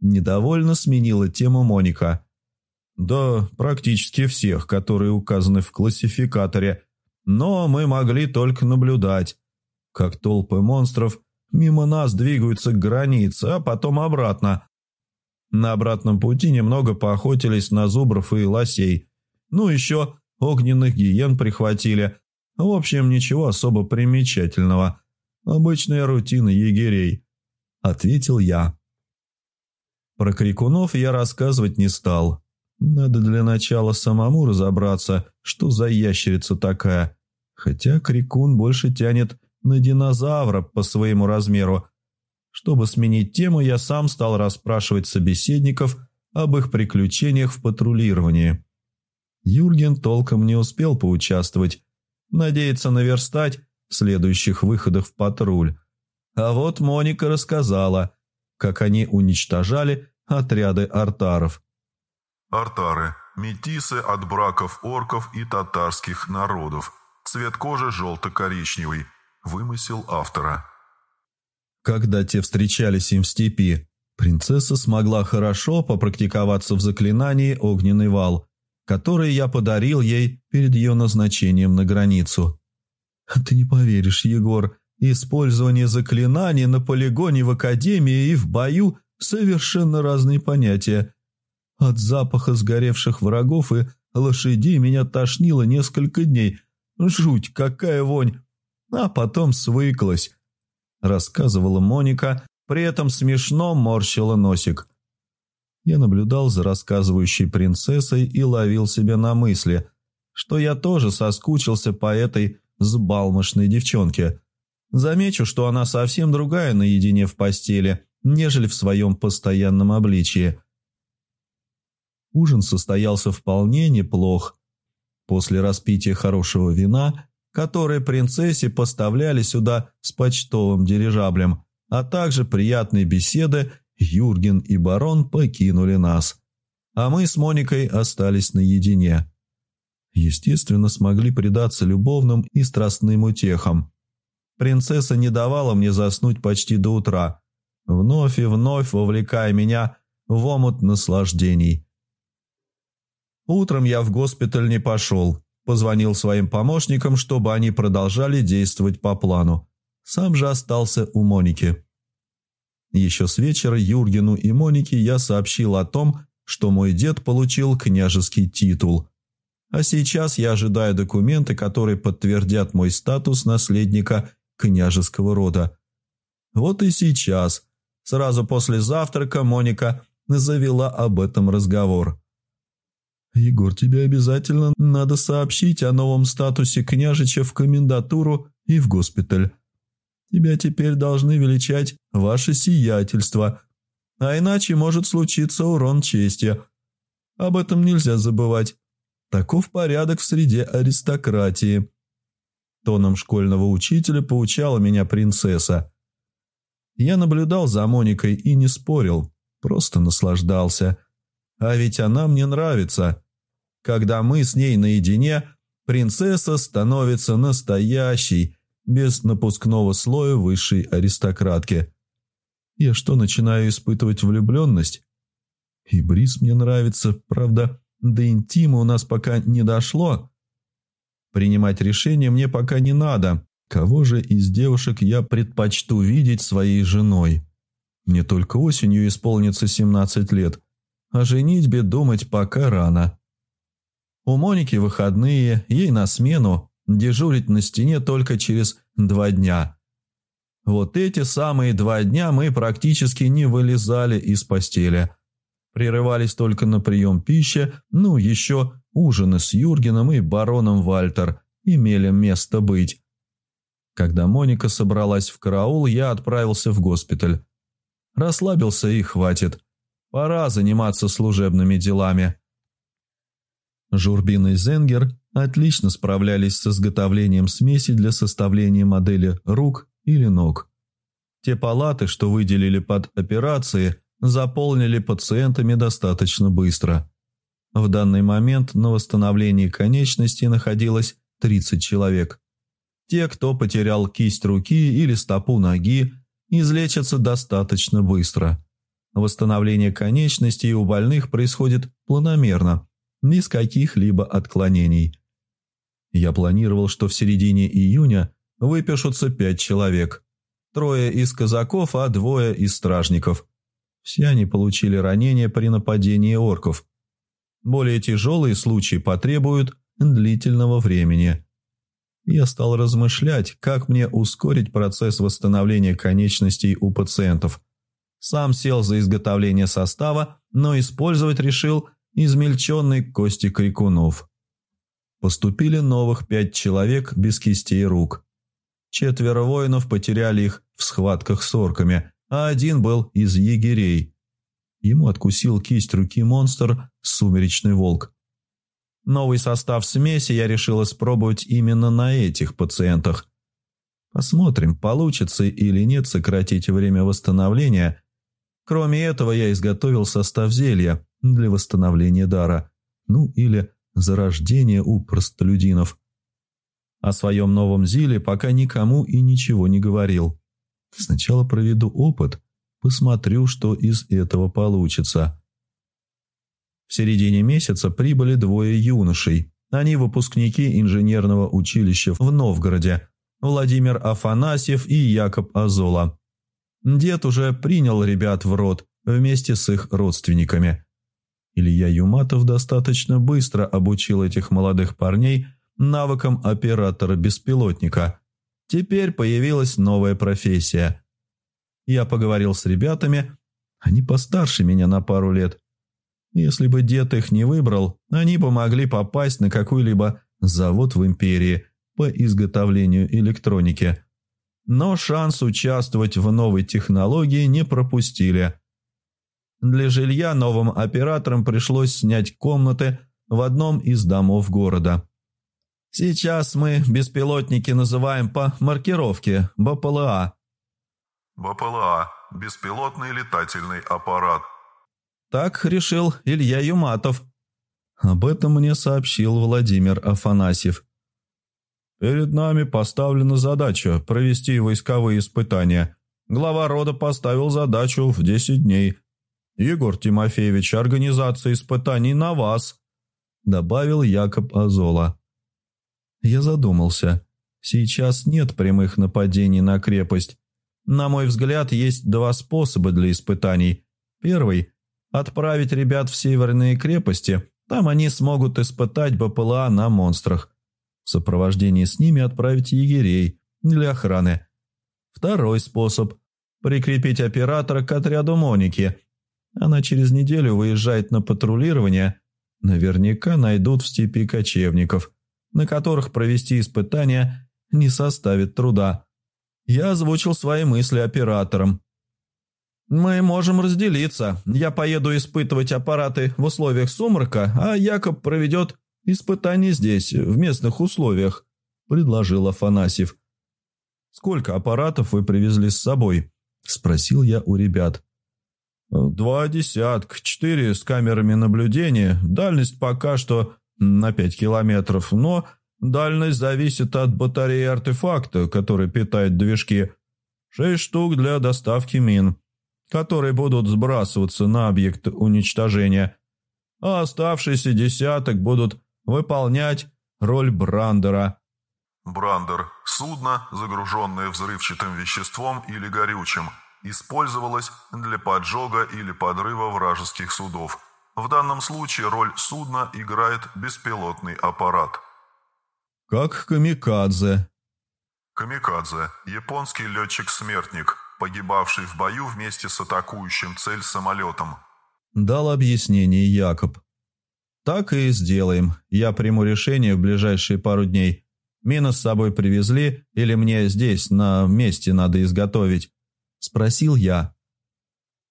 Недовольно сменила тему Моника. «Да, практически всех, которые указаны в классификаторе. Но мы могли только наблюдать, как толпы монстров мимо нас двигаются к границе, а потом обратно. На обратном пути немного поохотились на зубров и лосей. Ну, еще огненных гиен прихватили. В общем, ничего особо примечательного. Обычная рутина егерей», — ответил я. Про крикунов я рассказывать не стал. Надо для начала самому разобраться, что за ящерица такая. Хотя крикун больше тянет на динозавра по своему размеру, чтобы сменить тему, я сам стал расспрашивать собеседников об их приключениях в патрулировании. Юрген толком не успел поучаствовать, надеется наверстать следующих выходах в патруль. А вот Моника рассказала, как они уничтожали отряды артаров. Артары – метисы от браков орков и татарских народов. Цвет кожи желто-коричневый. Вымысел автора. Когда те встречались им в степи, принцесса смогла хорошо попрактиковаться в заклинании «Огненный вал», который я подарил ей перед ее назначением на границу. Ты не поверишь, Егор, использование заклинаний на полигоне в академии и в бою – совершенно разные понятия. От запаха сгоревших врагов и лошадей меня тошнило несколько дней. Жуть, какая вонь! А потом свыклась рассказывала Моника, при этом смешно морщила носик. Я наблюдал за рассказывающей принцессой и ловил себя на мысли, что я тоже соскучился по этой сбалмошной девчонке. Замечу, что она совсем другая наедине в постели, нежели в своем постоянном обличии. Ужин состоялся вполне неплох. После распития хорошего вина которые принцессе поставляли сюда с почтовым дирижаблем, а также приятные беседы, Юрген и барон покинули нас. А мы с Моникой остались наедине. Естественно, смогли предаться любовным и страстным утехам. Принцесса не давала мне заснуть почти до утра, вновь и вновь вовлекая меня в омут наслаждений. Утром я в госпиталь не пошел, Позвонил своим помощникам, чтобы они продолжали действовать по плану. Сам же остался у Моники. Еще с вечера Юргену и Монике я сообщил о том, что мой дед получил княжеский титул. А сейчас я ожидаю документы, которые подтвердят мой статус наследника княжеского рода. Вот и сейчас, сразу после завтрака, Моника завела об этом разговор. «Егор, тебе обязательно надо сообщить о новом статусе княжича в комендатуру и в госпиталь. Тебя теперь должны величать ваше сиятельство, а иначе может случиться урон чести. Об этом нельзя забывать. Таков порядок в среде аристократии». Тоном школьного учителя поучала меня принцесса. Я наблюдал за Моникой и не спорил, просто наслаждался – а ведь она мне нравится. Когда мы с ней наедине, принцесса становится настоящей, без напускного слоя высшей аристократки. Я что, начинаю испытывать влюбленность? И Брис мне нравится, правда, до интима у нас пока не дошло. Принимать решение мне пока не надо. Кого же из девушек я предпочту видеть своей женой? Мне только осенью исполнится 17 лет – о женитьбе думать пока рано. У Моники выходные, ей на смену, дежурить на стене только через два дня. Вот эти самые два дня мы практически не вылезали из постели. Прерывались только на прием пищи, ну еще ужины с Юргеном и бароном Вальтер имели место быть. Когда Моника собралась в караул, я отправился в госпиталь. Расслабился и хватит. Пора заниматься служебными делами. Журбин и Зенгер отлично справлялись с изготовлением смеси для составления модели рук или ног. Те палаты, что выделили под операции, заполнили пациентами достаточно быстро. В данный момент на восстановлении конечностей находилось 30 человек. Те, кто потерял кисть руки или стопу ноги, излечатся достаточно быстро. Восстановление конечностей у больных происходит планомерно, без каких-либо отклонений. Я планировал, что в середине июня выпишутся пять человек. Трое из казаков, а двое из стражников. Все они получили ранения при нападении орков. Более тяжелые случаи потребуют длительного времени. Я стал размышлять, как мне ускорить процесс восстановления конечностей у пациентов. Сам сел за изготовление состава, но использовать решил измельченные кости крикунов. Поступили новых пять человек без кистей рук. Четверо воинов потеряли их в схватках с орками, а один был из егерей. Ему откусил кисть руки монстр «Сумеречный волк». Новый состав смеси я решил испробовать именно на этих пациентах. Посмотрим, получится или нет сократить время восстановления. Кроме этого, я изготовил состав зелья для восстановления дара, ну или зарождения у простолюдинов. О своем новом зиле пока никому и ничего не говорил. Сначала проведу опыт, посмотрю, что из этого получится. В середине месяца прибыли двое юношей. Они выпускники инженерного училища в Новгороде. Владимир Афанасьев и Якоб Азола. Дед уже принял ребят в рот вместе с их родственниками. Илья Юматов достаточно быстро обучил этих молодых парней – навыкам оператора-беспилотника. Теперь появилась новая профессия. Я поговорил с ребятами, они постарше меня на пару лет. Если бы дед их не выбрал, они бы могли попасть на какой-либо завод в империи по изготовлению электроники. Но шанс участвовать в новой технологии не пропустили. Для жилья новым операторам пришлось снять комнаты в одном из домов города. Сейчас мы беспилотники называем по маркировке БПЛА. БПЛА – беспилотный летательный аппарат. Так решил Илья Юматов. Об этом мне сообщил Владимир Афанасьев. Перед нами поставлена задача провести войсковые испытания. Глава рода поставил задачу в 10 дней. Егор Тимофеевич, организация испытаний на вас, добавил Якоб Азола. Я задумался. Сейчас нет прямых нападений на крепость. На мой взгляд, есть два способа для испытаний. Первый – отправить ребят в северные крепости. Там они смогут испытать БПЛА на монстрах. В сопровождении с ними отправить егерей для охраны. Второй способ – прикрепить оператора к отряду Моники. Она через неделю выезжает на патрулирование. Наверняка найдут в степи кочевников – на которых провести испытания не составит труда. Я озвучил свои мысли операторам. «Мы можем разделиться. Я поеду испытывать аппараты в условиях сумрака, а Якоб проведет испытания здесь, в местных условиях», – предложил Афанасьев. «Сколько аппаратов вы привезли с собой?» – спросил я у ребят. «Два десятка, четыре с камерами наблюдения. Дальность пока что на 5 километров, но дальность зависит от батареи артефакта, который питает движки. Шесть штук для доставки мин, которые будут сбрасываться на объект уничтожения, а оставшиеся десяток будут выполнять роль брандера. Брандер – судно, загруженное взрывчатым веществом или горючим, использовалось для поджога или подрыва вражеских судов – в данном случае роль судна играет беспилотный аппарат. Как камикадзе. Камикадзе – японский летчик-смертник, погибавший в бою вместе с атакующим цель самолетом. Дал объяснение Якоб. Так и сделаем. Я приму решение в ближайшие пару дней. Мины с собой привезли или мне здесь, на месте, надо изготовить? Спросил я.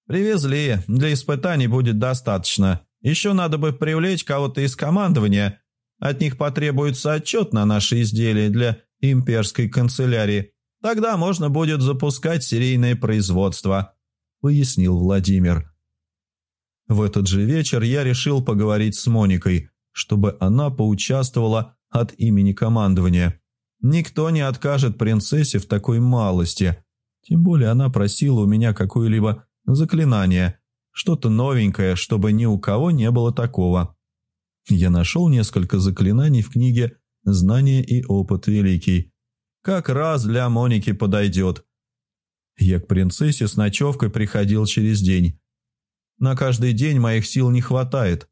«Привезли. Для испытаний будет достаточно. Еще надо бы привлечь кого-то из командования. От них потребуется отчет на наши изделия для имперской канцелярии. Тогда можно будет запускать серийное производство», – пояснил Владимир. В этот же вечер я решил поговорить с Моникой, чтобы она поучаствовала от имени командования. Никто не откажет принцессе в такой малости. Тем более она просила у меня какое-либо заклинание, что-то новенькое, чтобы ни у кого не было такого. Я нашел несколько заклинаний в книге «Знание и опыт великий». Как раз для Моники подойдет. Я к принцессе с ночевкой приходил через день. На каждый день моих сил не хватает.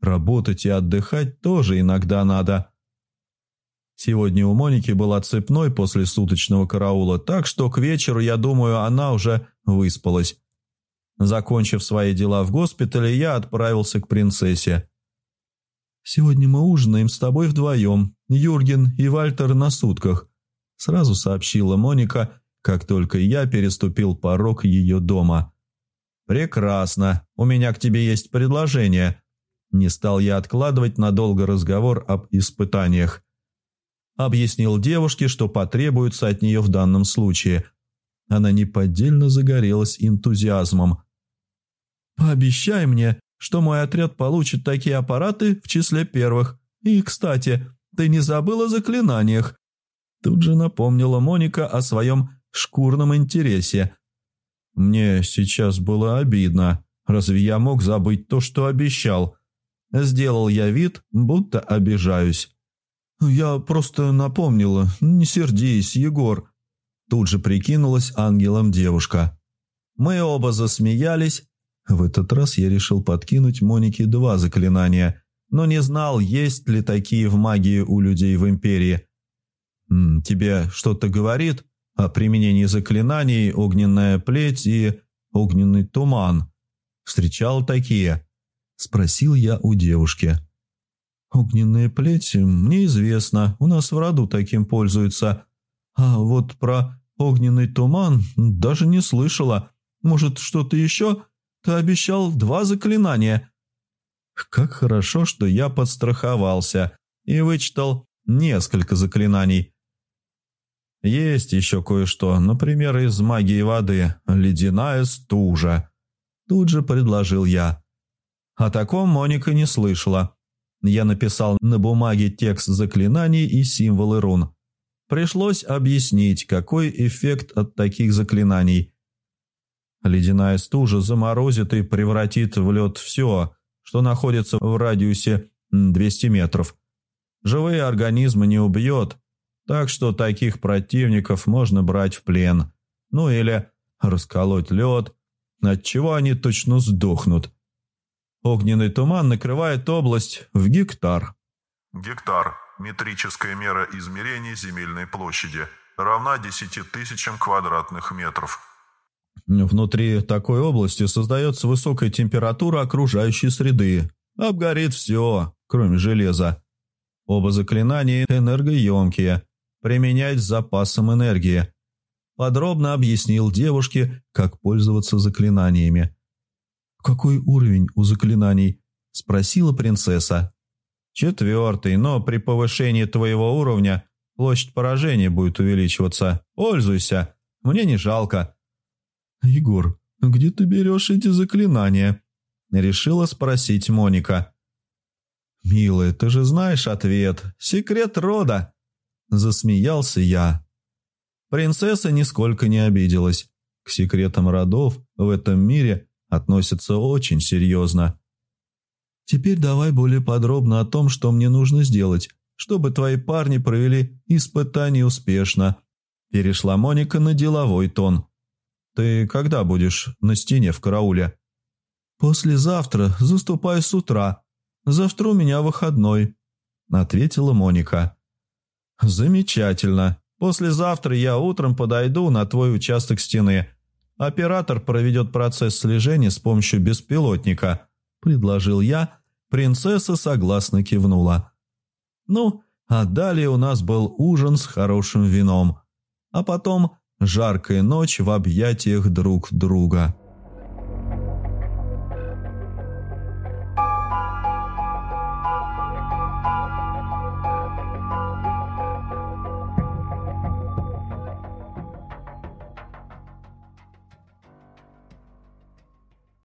Работать и отдыхать тоже иногда надо. Сегодня у Моники была цепной после суточного караула, так что к вечеру, я думаю, она уже выспалась. Закончив свои дела в госпитале, я отправился к принцессе. «Сегодня мы ужинаем с тобой вдвоем, Юрген и Вальтер на сутках», сразу сообщила Моника, как только я переступил порог ее дома. «Прекрасно. У меня к тебе есть предложение». Не стал я откладывать надолго разговор об испытаниях. Объяснил девушке, что потребуется от нее в данном случае. Она неподдельно загорелась энтузиазмом. «Пообещай мне, что мой отряд получит такие аппараты в числе первых. И, кстати, ты не забыл о заклинаниях?» Тут же напомнила Моника о своем шкурном интересе. «Мне сейчас было обидно. Разве я мог забыть то, что обещал?» Сделал я вид, будто обижаюсь. «Я просто напомнила. Не сердись, Егор». Тут же прикинулась ангелом девушка. Мы оба засмеялись, в этот раз я решил подкинуть Монике два заклинания, но не знал, есть ли такие в магии у людей в Империи. «Тебе что-то говорит о применении заклинаний «Огненная плеть» и «Огненный туман»? Встречал такие?» – спросил я у девушки. «Огненная плеть мне известно, у нас в роду таким пользуются. А вот про огненный туман даже не слышала. Может, что-то еще?» Ты обещал два заклинания». Как хорошо, что я подстраховался и вычитал несколько заклинаний. Есть еще кое-что, например, из магии воды, ледяная стужа. Тут же предложил я. О таком Моника не слышала. Я написал на бумаге текст заклинаний и символы рун. Пришлось объяснить, какой эффект от таких заклинаний. Ледяная стужа заморозит и превратит в лед все, что находится в радиусе 200 метров. Живые организмы не убьет, так что таких противников можно брать в плен. Ну или расколоть лед, от чего они точно сдохнут. Огненный туман накрывает область в гектар. Гектар – метрическая мера измерений земельной площади, равна 10 тысячам квадратных метров – Внутри такой области создается высокая температура окружающей среды. Обгорит все, кроме железа. Оба заклинания энергоемкие. Применять с запасом энергии. Подробно объяснил девушке, как пользоваться заклинаниями. «Какой уровень у заклинаний?» – спросила принцесса. «Четвертый, но при повышении твоего уровня площадь поражения будет увеличиваться. Пользуйся. Мне не жалко». «Егор, где ты берешь эти заклинания?» Решила спросить Моника. «Милая, ты же знаешь ответ. Секрет рода!» Засмеялся я. Принцесса нисколько не обиделась. К секретам родов в этом мире относятся очень серьезно. «Теперь давай более подробно о том, что мне нужно сделать, чтобы твои парни провели испытание успешно». Перешла Моника на деловой тон. Ты когда будешь на стене в карауле?» «Послезавтра заступаю с утра. Завтра у меня выходной», — ответила Моника. «Замечательно. Послезавтра я утром подойду на твой участок стены. Оператор проведет процесс слежения с помощью беспилотника», — предложил я. Принцесса согласно кивнула. «Ну, а далее у нас был ужин с хорошим вином. А потом жаркая ночь в объятиях друг друга.